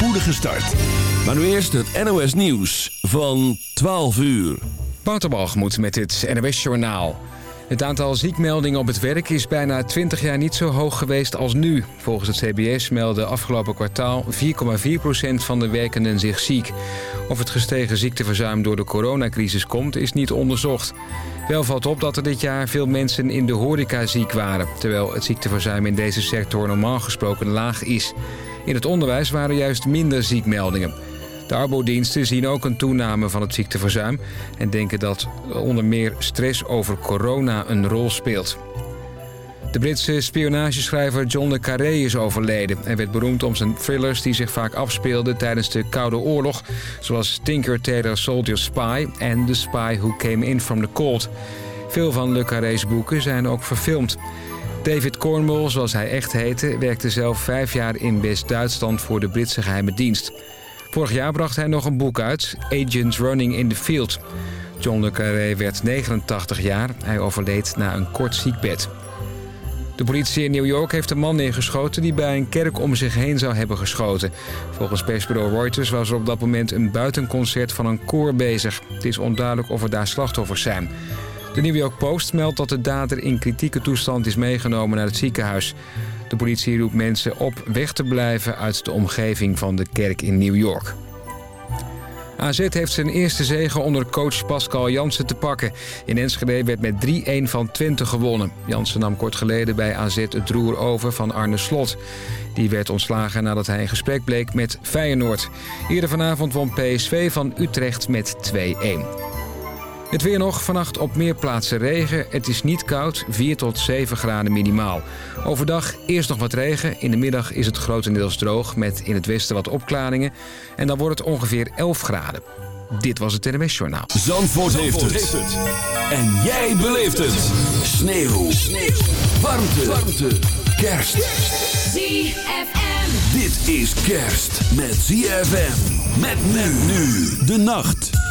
spoedige start. Maar nu eerst het NOS Nieuws van 12 uur. Wouterbalgemoed met het NOS Journaal. Het aantal ziekmeldingen op het werk is bijna 20 jaar niet zo hoog geweest als nu. Volgens het CBS meldde afgelopen kwartaal 4,4% van de werkenden zich ziek. Of het gestegen ziekteverzuim door de coronacrisis komt, is niet onderzocht. Wel valt op dat er dit jaar veel mensen in de horeca ziek waren... terwijl het ziekteverzuim in deze sector normaal gesproken laag is. In het onderwijs waren juist minder ziekmeldingen. De arbodiensten zien ook een toename van het ziekteverzuim... en denken dat onder meer stress over corona een rol speelt. De Britse spionageschrijver John le Carré is overleden. Hij werd beroemd om zijn thrillers die zich vaak afspeelden tijdens de Koude Oorlog... zoals Tinker Tailor Soldier Spy en The Spy Who Came In From The Cold. Veel van le Carré's boeken zijn ook verfilmd. David Cornwall, zoals hij echt heette, werkte zelf vijf jaar in West-Duitsland voor de Britse geheime dienst. Vorig jaar bracht hij nog een boek uit, Agents Running in the Field. John le Carré werd 89 jaar. Hij overleed na een kort ziekbed. De politie in New York heeft een man neergeschoten die bij een kerk om zich heen zou hebben geschoten. Volgens persbureau Reuters was er op dat moment een buitenconcert van een koor bezig. Het is onduidelijk of er daar slachtoffers zijn. De New York Post meldt dat de dader in kritieke toestand is meegenomen naar het ziekenhuis. De politie roept mensen op weg te blijven uit de omgeving van de kerk in New York. AZ heeft zijn eerste zege onder coach Pascal Jansen te pakken. In Enschede werd met 3-1 van Twente gewonnen. Jansen nam kort geleden bij AZ het roer over van Arne Slot. Die werd ontslagen nadat hij in gesprek bleek met Feyenoord. Eerder vanavond won PSV van Utrecht met 2-1. Het weer nog, vannacht op meer plaatsen regen. Het is niet koud, 4 tot 7 graden minimaal. Overdag eerst nog wat regen. In de middag is het grotendeels droog met in het westen wat opklaringen. En dan wordt het ongeveer 11 graden. Dit was het NMS Journaal. Zandvoort, heeft, het. En jij beleeft het. Sneeuw. Sneeuw. Warmte. Warmte. Kerst. ZFM. Dit is kerst met ZFM. Met men nu de nacht.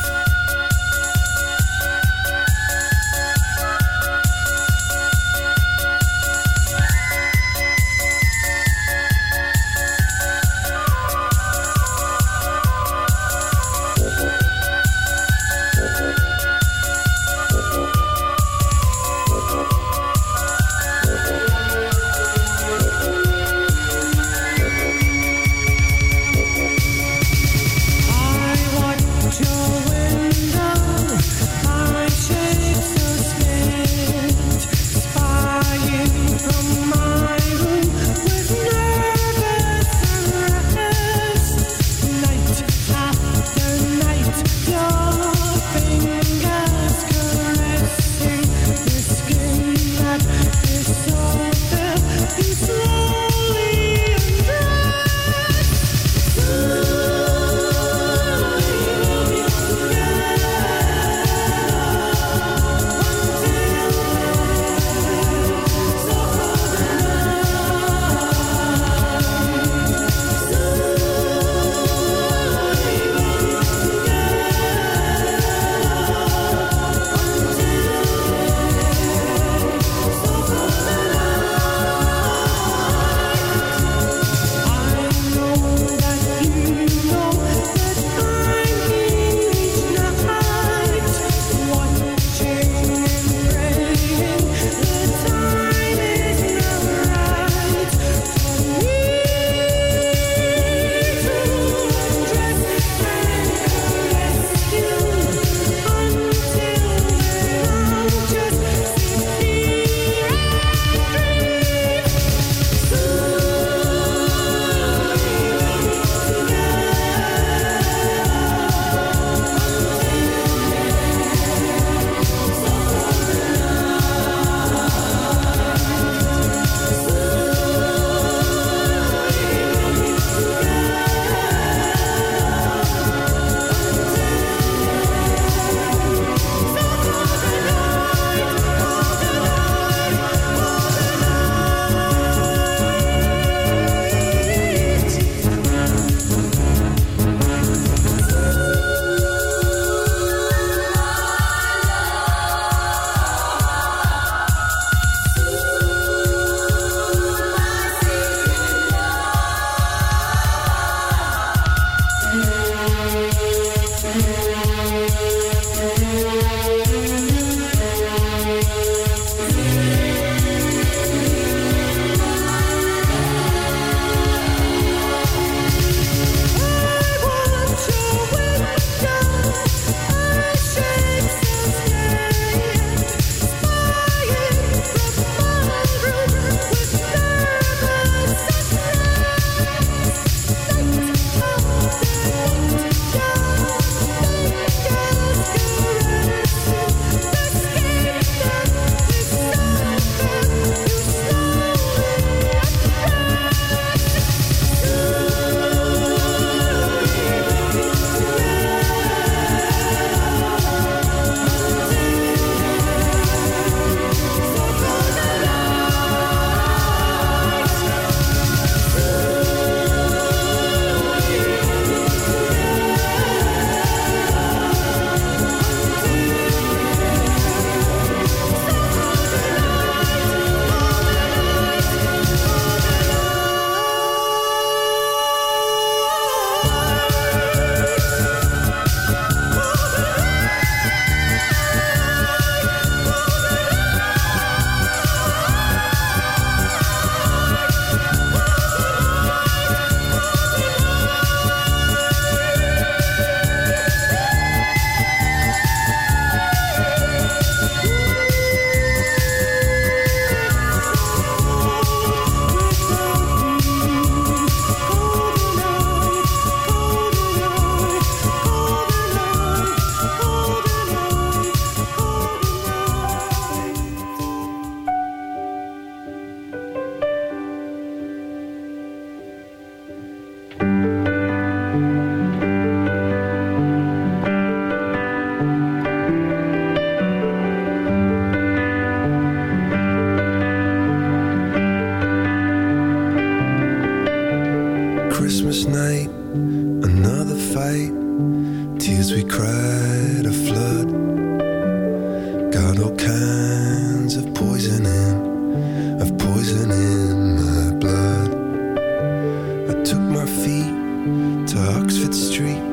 Oxford Street.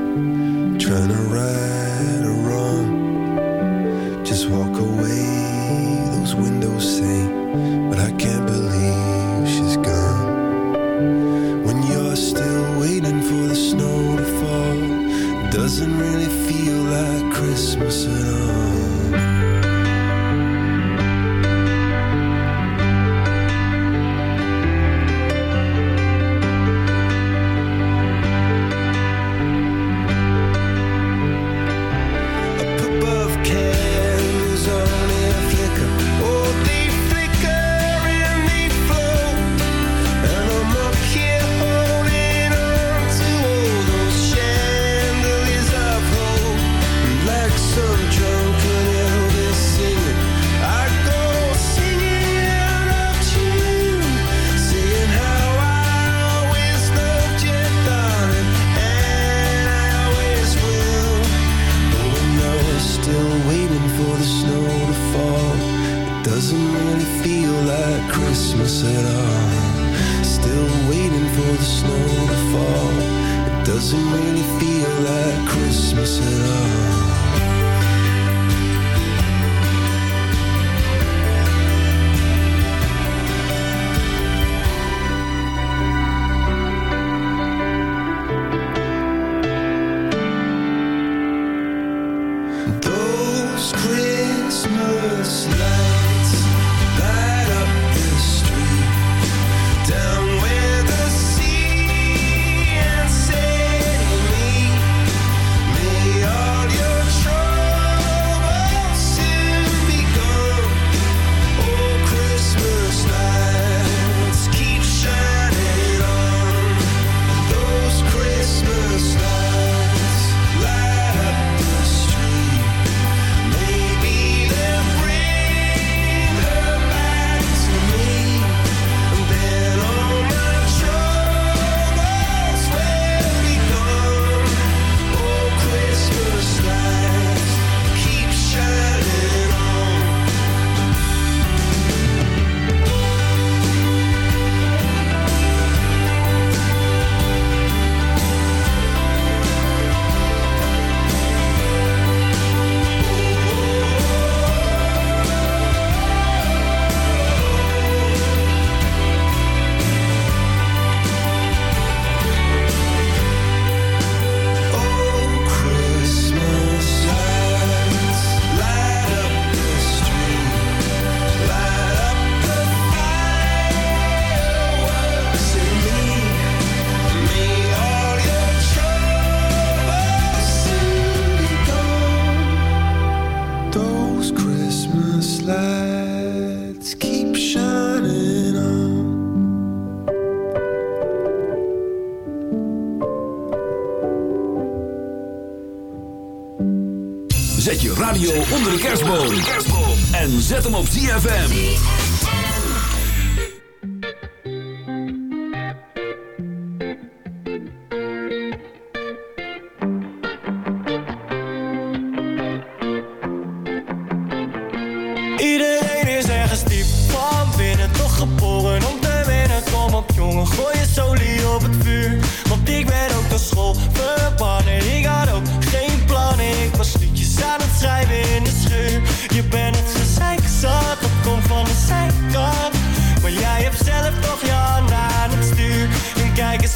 hem op ZFM.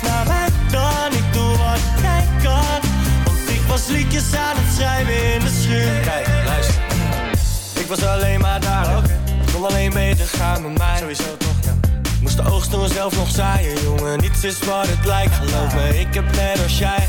Na naar mij dan. Ik doe wat jij kan. Want ik was liedjes aan het schrijven in de schuur. Kijk, luister. Ik was alleen maar daar. Oh, okay. Kon alleen beter gaan met mij. Sowieso toch, ja. Moest de oogst toen zelf nog zaaien, jongen. Niets is wat het lijkt. Geloof me, ik heb net als jij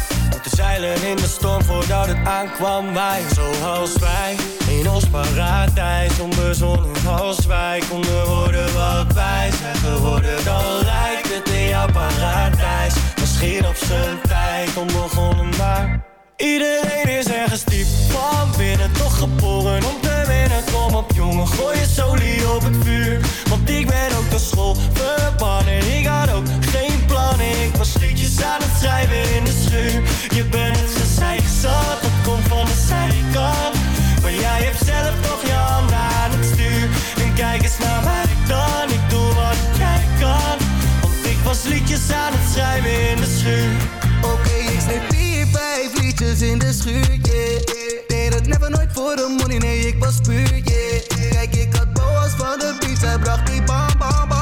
zeilen in de storm voordat het aankwam. Wij Zoals wij, in ons paradijs. Onbezonnen als wij konden worden wat wij zijn geworden Dan lijkt het in jouw paradijs. Misschien op zijn tijd onbegonnen maar Iedereen is ergens diep van binnen Toch geboren om te winnen. Kom op jongen, gooi je solie op het vuur Want ik ben ook de school. Verbannen Ik had ook was liedjes aan het schrijven in de schuur? Je bent het gezeik zat, dat komt van de zijkant. Maar jij hebt zelf nog je handen aan het stuur. En kijk eens naar mij dan, ik doe wat jij kan. Want ik was liedjes aan het schrijven in de schuur. Oké, ik sneep vier, vijf liedjes in de schuur, yeah. Deed het never nooit voor de money, nee ik was puur, yeah. Kijk, ik had boas van de beats, hij bracht die bam bam bam.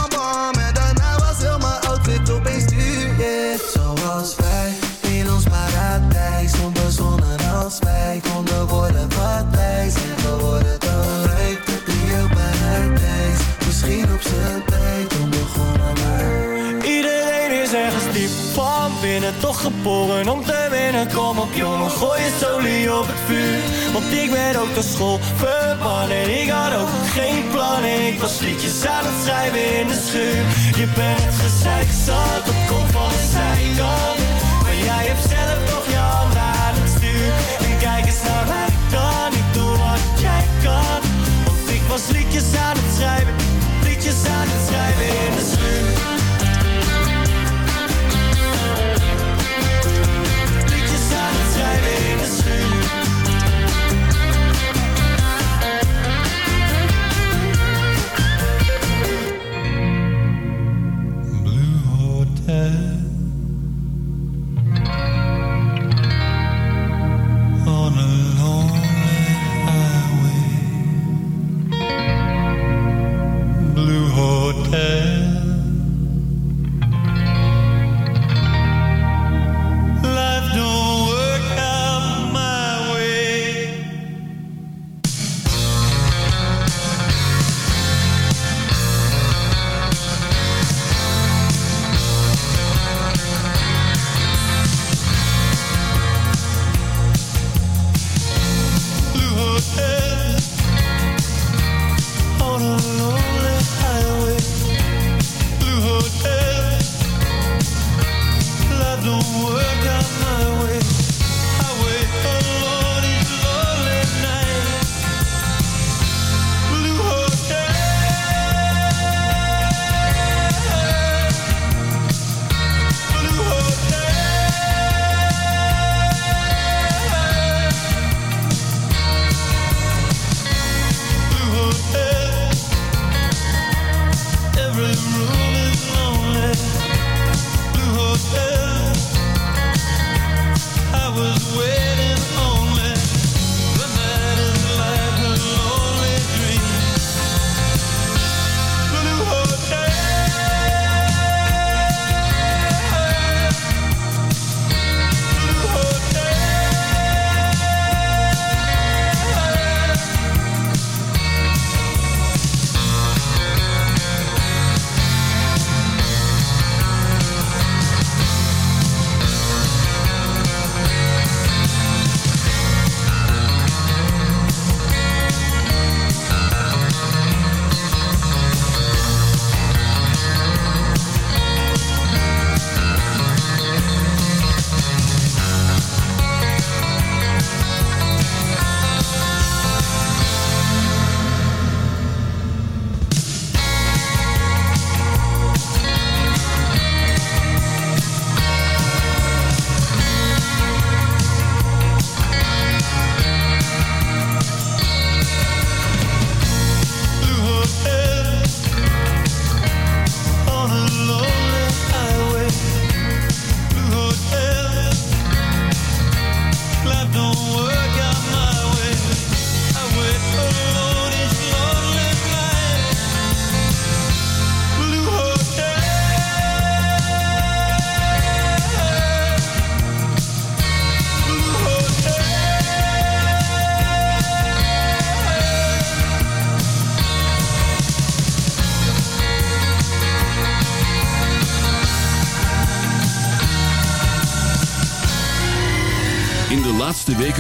Worden wij zijn geworden. Dan paradijs, misschien op zijn tijd onbegonnen maar. Iedereen is ergens diep van binnen Toch geboren om te winnen. Kom op jongen, gooi je solie op het vuur. Want ik ben ook de school verbannen Ik had ook geen plannen Ik was liedjes aan het schrijven in de schuur. Je bent gezeik zat, dat komt van de zijkant. Maar jij hebt zelf toch handen was liedjes aan het schrijven. Liedjes aan het schrijven in de schuur. Liedjes aan het schrijven in de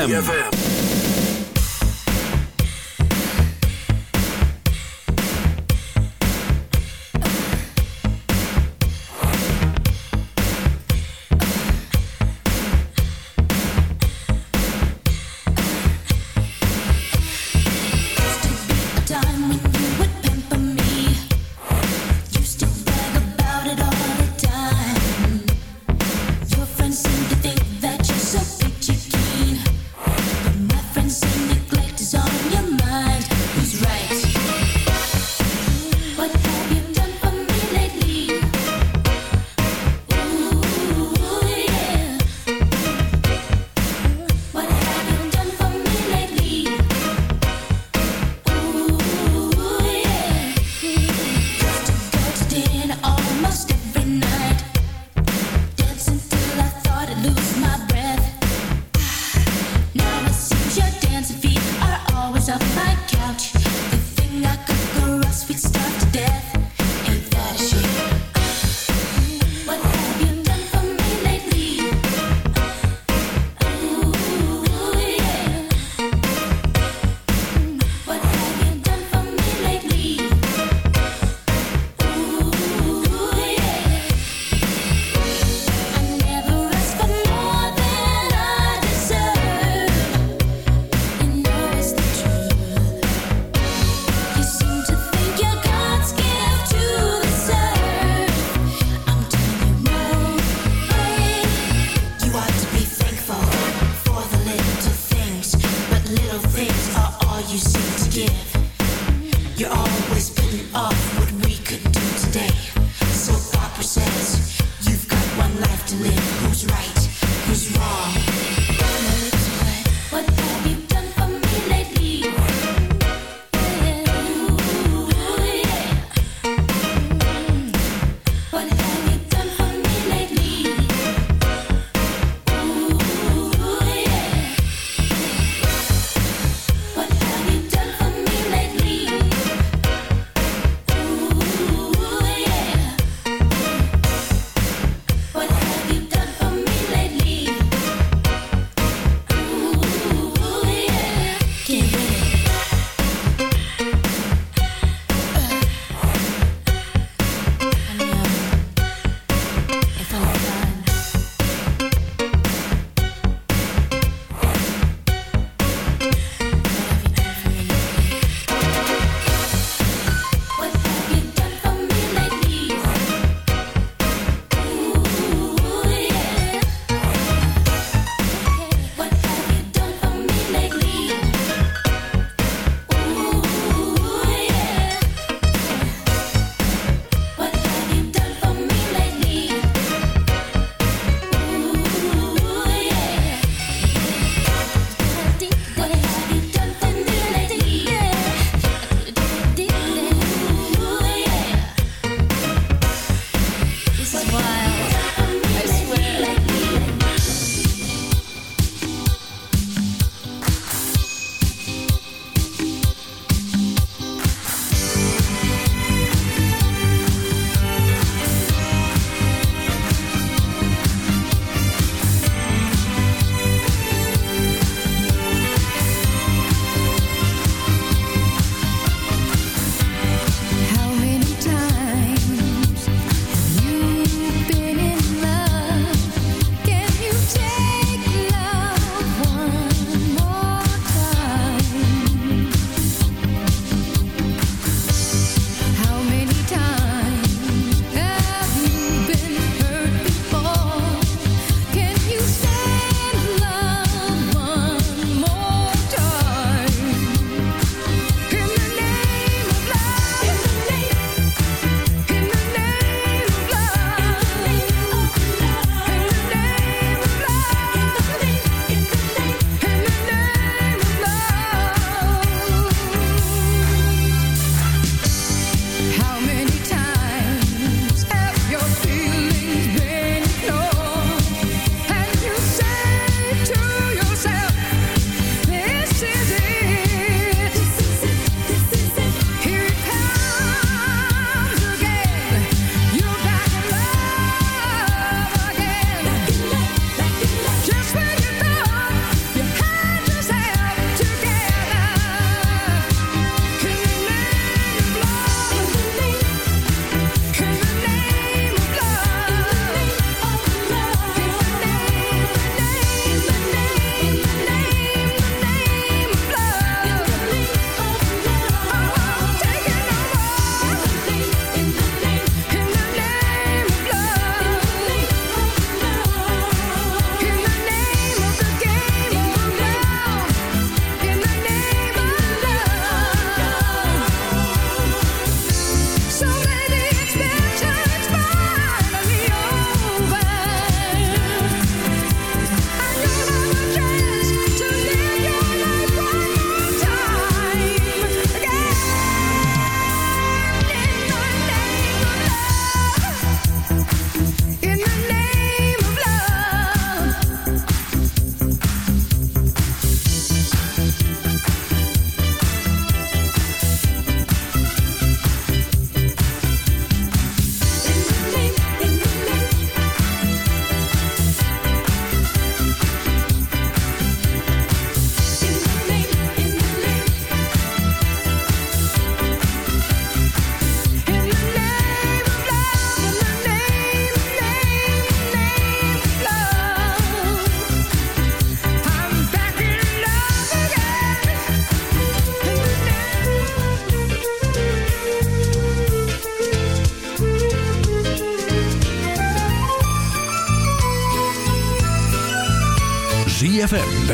ZFM.